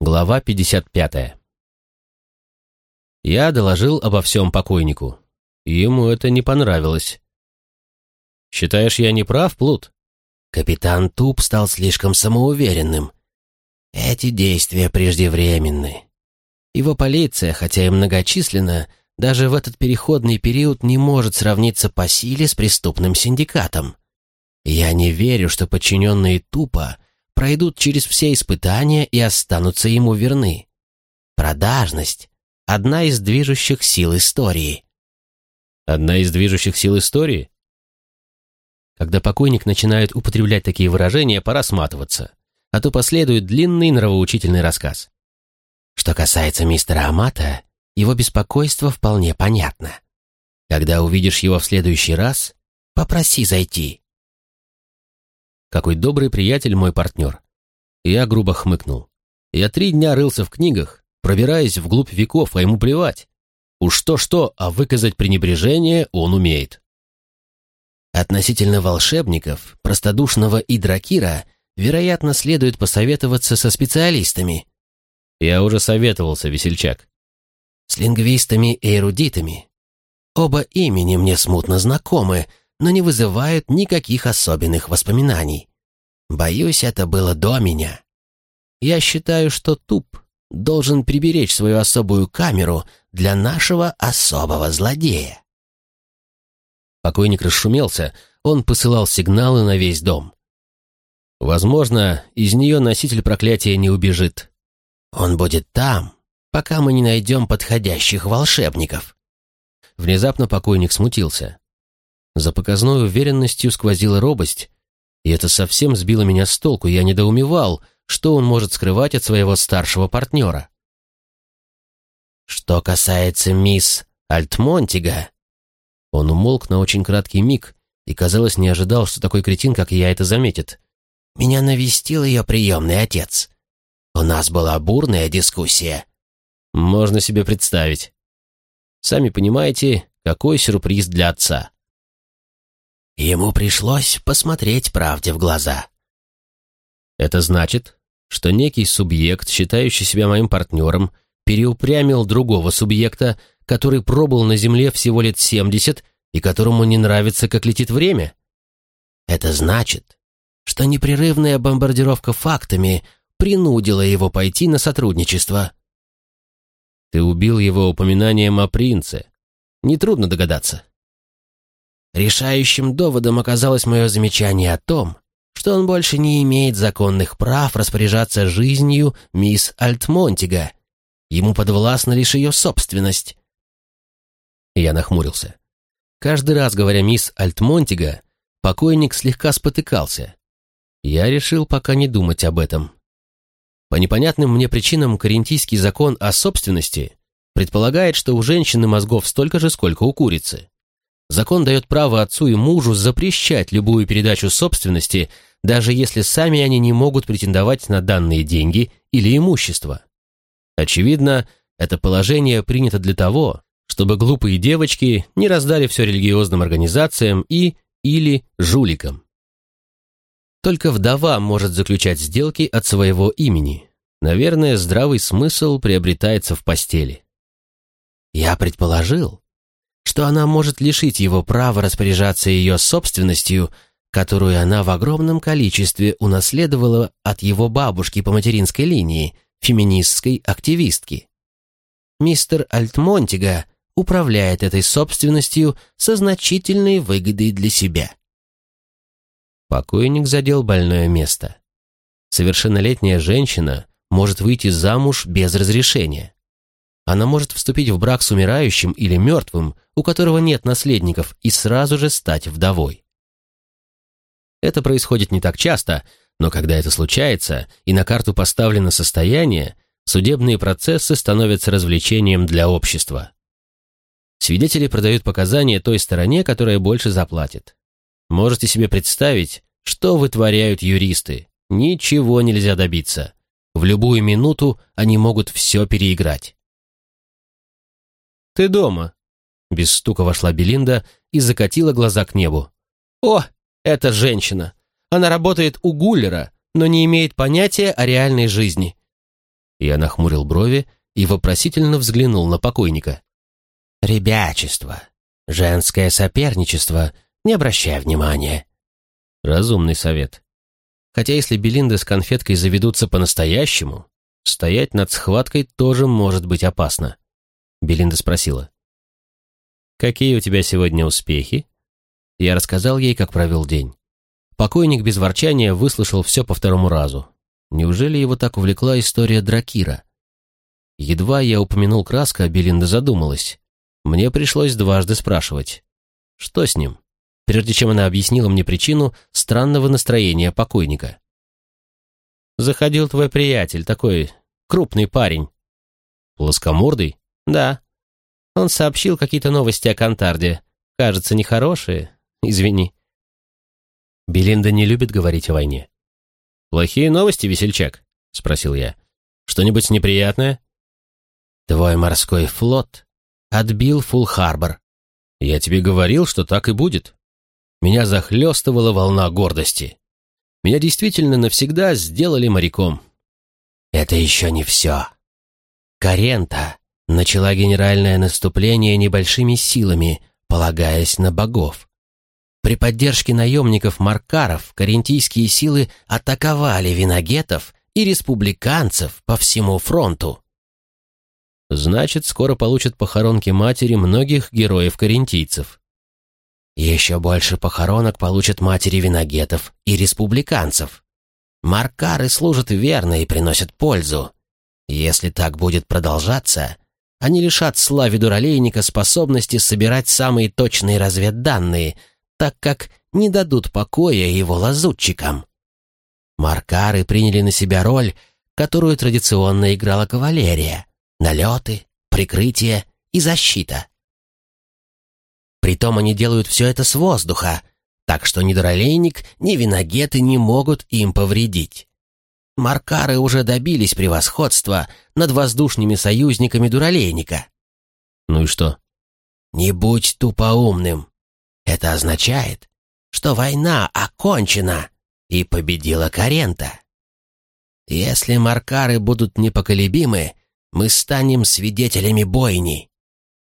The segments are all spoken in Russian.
Глава 55. Я доложил обо всем покойнику. Ему это не понравилось. «Считаешь, я не прав, Плут?» Капитан Туп стал слишком самоуверенным. Эти действия преждевременны. Его полиция, хотя и многочисленна, даже в этот переходный период не может сравниться по силе с преступным синдикатом. Я не верю, что подчиненные Тупа пройдут через все испытания и останутся ему верны. Продажность — одна из движущих сил истории. Одна из движущих сил истории? Когда покойник начинает употреблять такие выражения, пора сматываться, а то последует длинный нравоучительный рассказ. Что касается мистера Амата, его беспокойство вполне понятно. Когда увидишь его в следующий раз, попроси зайти. Какой добрый приятель мой партнер. Я грубо хмыкнул. Я три дня рылся в книгах, пробираясь вглубь веков, а ему плевать. Уж то-что, а выказать пренебрежение он умеет. Относительно волшебников, простодушного и дракира, вероятно, следует посоветоваться со специалистами. Я уже советовался, весельчак. С лингвистами и эрудитами. Оба имени мне смутно знакомы, но не вызывают никаких особенных воспоминаний. Боюсь, это было до меня. Я считаю, что туп должен приберечь свою особую камеру для нашего особого злодея. Покойник расшумелся, он посылал сигналы на весь дом. Возможно, из нее носитель проклятия не убежит. Он будет там, пока мы не найдем подходящих волшебников. Внезапно покойник смутился. За показной уверенностью сквозила робость, и это совсем сбило меня с толку, я недоумевал, что он может скрывать от своего старшего партнера. «Что касается мисс Альтмонтига...» Он умолк на очень краткий миг и, казалось, не ожидал, что такой кретин, как я, это заметит. «Меня навестил ее приемный отец. У нас была бурная дискуссия». «Можно себе представить. Сами понимаете, какой сюрприз для отца». Ему пришлось посмотреть правде в глаза. Это значит, что некий субъект, считающий себя моим партнером, переупрямил другого субъекта, который пробыл на Земле всего лет 70 и которому не нравится, как летит время? Это значит, что непрерывная бомбардировка фактами принудила его пойти на сотрудничество. Ты убил его упоминанием о принце. Нетрудно догадаться. Решающим доводом оказалось мое замечание о том, что он больше не имеет законных прав распоряжаться жизнью мисс Альтмонтига. Ему подвластна лишь ее собственность. Я нахмурился. Каждый раз, говоря мисс Альтмонтига, покойник слегка спотыкался. Я решил пока не думать об этом. По непонятным мне причинам карентийский закон о собственности предполагает, что у женщины мозгов столько же, сколько у курицы. Закон дает право отцу и мужу запрещать любую передачу собственности, даже если сами они не могут претендовать на данные деньги или имущество. Очевидно, это положение принято для того, чтобы глупые девочки не раздали все религиозным организациям и или жуликам. Только вдова может заключать сделки от своего имени. Наверное, здравый смысл приобретается в постели. Я предположил, что она может лишить его права распоряжаться ее собственностью, которую она в огромном количестве унаследовала от его бабушки по материнской линии, феминистской активистки. Мистер Альтмонтига управляет этой собственностью со значительной выгодой для себя. Покойник задел больное место. Совершеннолетняя женщина может выйти замуж без разрешения. Она может вступить в брак с умирающим или мертвым, у которого нет наследников, и сразу же стать вдовой. Это происходит не так часто, но когда это случается, и на карту поставлено состояние, судебные процессы становятся развлечением для общества. Свидетели продают показания той стороне, которая больше заплатит. Можете себе представить, что вытворяют юристы. Ничего нельзя добиться. В любую минуту они могут все переиграть. «Ты дома?» Без стука вошла Белинда и закатила глаза к небу. «О, это женщина! Она работает у Гуллера, но не имеет понятия о реальной жизни. Я нахмурил брови и вопросительно взглянул на покойника. «Ребячество. Женское соперничество. Не обращай внимания». Разумный совет. Хотя если Белинда с конфеткой заведутся по-настоящему, стоять над схваткой тоже может быть опасно. Белинда спросила. «Какие у тебя сегодня успехи?» Я рассказал ей, как провел день. Покойник без ворчания выслушал все по второму разу. Неужели его так увлекла история Дракира? Едва я упомянул краска, Белинда задумалась. Мне пришлось дважды спрашивать. Что с ним? Прежде чем она объяснила мне причину странного настроения покойника. «Заходил твой приятель, такой крупный парень». «Плоскомордый?» «Да. Он сообщил какие-то новости о Кантарде. Кажется, нехорошие. Извини». Белинда не любит говорить о войне. «Плохие новости, весельчак?» — спросил я. «Что-нибудь неприятное?» «Твой морской флот отбил Фулл-Харбор». «Я тебе говорил, что так и будет». Меня захлестывала волна гордости. Меня действительно навсегда сделали моряком. «Это еще не все. Карента начала генеральное наступление небольшими силами, полагаясь на богов. При поддержке наемников Маркаров карентийские силы атаковали виногетов и республиканцев по всему фронту. Значит, скоро получат похоронки матери многих героев-карентийцев. Еще больше похоронок получат матери виногетов и республиканцев. Маркары служат верно и приносят пользу. Если так будет продолжаться, они лишат славе дуралейника способности собирать самые точные разведданные – так как не дадут покоя его лазутчикам. Маркары приняли на себя роль, которую традиционно играла кавалерия — налеты, прикрытие и защита. Притом они делают все это с воздуха, так что ни дуралейник, ни виногеты не могут им повредить. Маркары уже добились превосходства над воздушными союзниками дуралейника. Ну и что? Не будь тупоумным. Это означает, что война окончена и победила Карента. Если маркары будут непоколебимы, мы станем свидетелями бойни.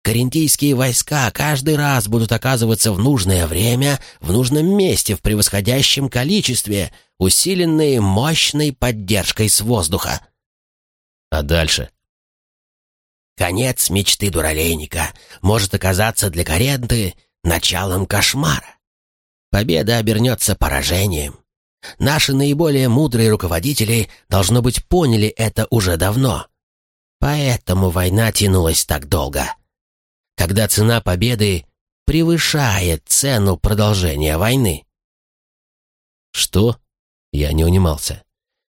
Карентийские войска каждый раз будут оказываться в нужное время, в нужном месте, в превосходящем количестве, усиленные мощной поддержкой с воздуха. А дальше? Конец мечты дуралейника может оказаться для Каренты началом кошмара. Победа обернется поражением. Наши наиболее мудрые руководители, должно быть, поняли это уже давно. Поэтому война тянулась так долго. Когда цена победы превышает цену продолжения войны. Что? Я не унимался.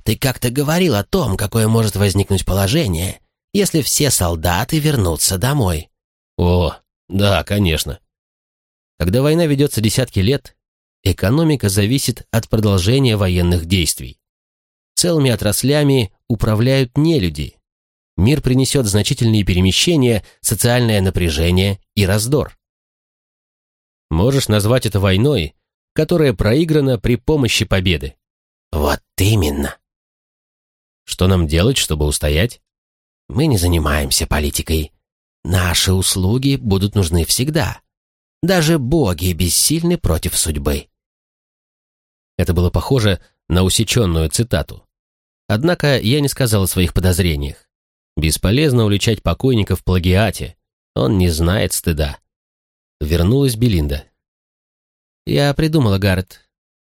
Ты как-то говорил о том, какое может возникнуть положение, если все солдаты вернутся домой. О, да, конечно. Когда война ведется десятки лет, экономика зависит от продолжения военных действий. Целыми отраслями управляют не люди. Мир принесет значительные перемещения, социальное напряжение и раздор. Можешь назвать это войной, которая проиграна при помощи победы. Вот именно. Что нам делать, чтобы устоять? Мы не занимаемся политикой. Наши услуги будут нужны всегда. Даже боги бессильны против судьбы. Это было похоже на усеченную цитату. Однако я не сказал о своих подозрениях. Бесполезно уличать покойника в плагиате. Он не знает стыда. Вернулась Белинда. «Я придумала, Гаррет.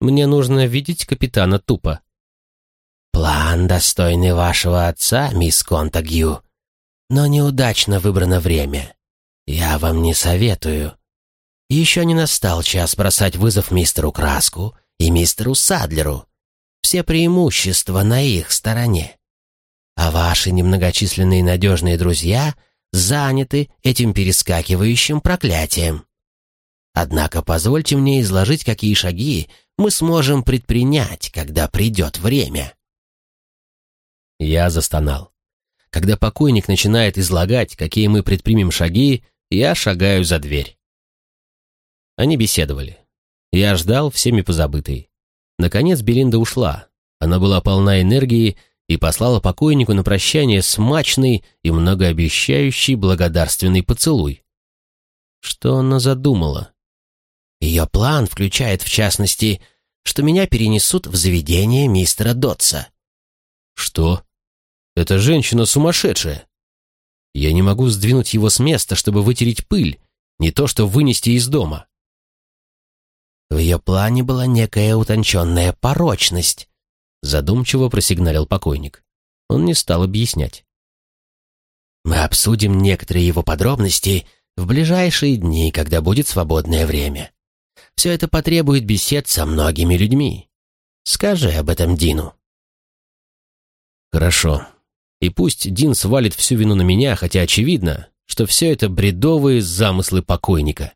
Мне нужно видеть капитана Тупа». «План, достойный вашего отца, мисс Контагью. Но неудачно выбрано время. Я вам не советую. Еще не настал час бросать вызов мистеру Краску и мистеру Садлеру. Все преимущества на их стороне. А ваши немногочисленные надежные друзья заняты этим перескакивающим проклятием. Однако позвольте мне изложить, какие шаги мы сможем предпринять, когда придет время. Я застонал. Когда покойник начинает излагать, какие мы предпримем шаги, я шагаю за дверь. Они беседовали. Я ждал, всеми позабытый. Наконец Белинда ушла. Она была полна энергии и послала покойнику на прощание смачный и многообещающий благодарственный поцелуй. Что она задумала? Ее план включает, в частности, что меня перенесут в заведение мистера Дотса. Что? Эта женщина сумасшедшая. Я не могу сдвинуть его с места, чтобы вытереть пыль, не то что вынести из дома. В ее плане была некая утонченная порочность, задумчиво просигналил покойник. Он не стал объяснять. Мы обсудим некоторые его подробности в ближайшие дни, когда будет свободное время. Все это потребует бесед со многими людьми. Скажи об этом Дину. Хорошо. И пусть Дин свалит всю вину на меня, хотя очевидно, что все это бредовые замыслы покойника.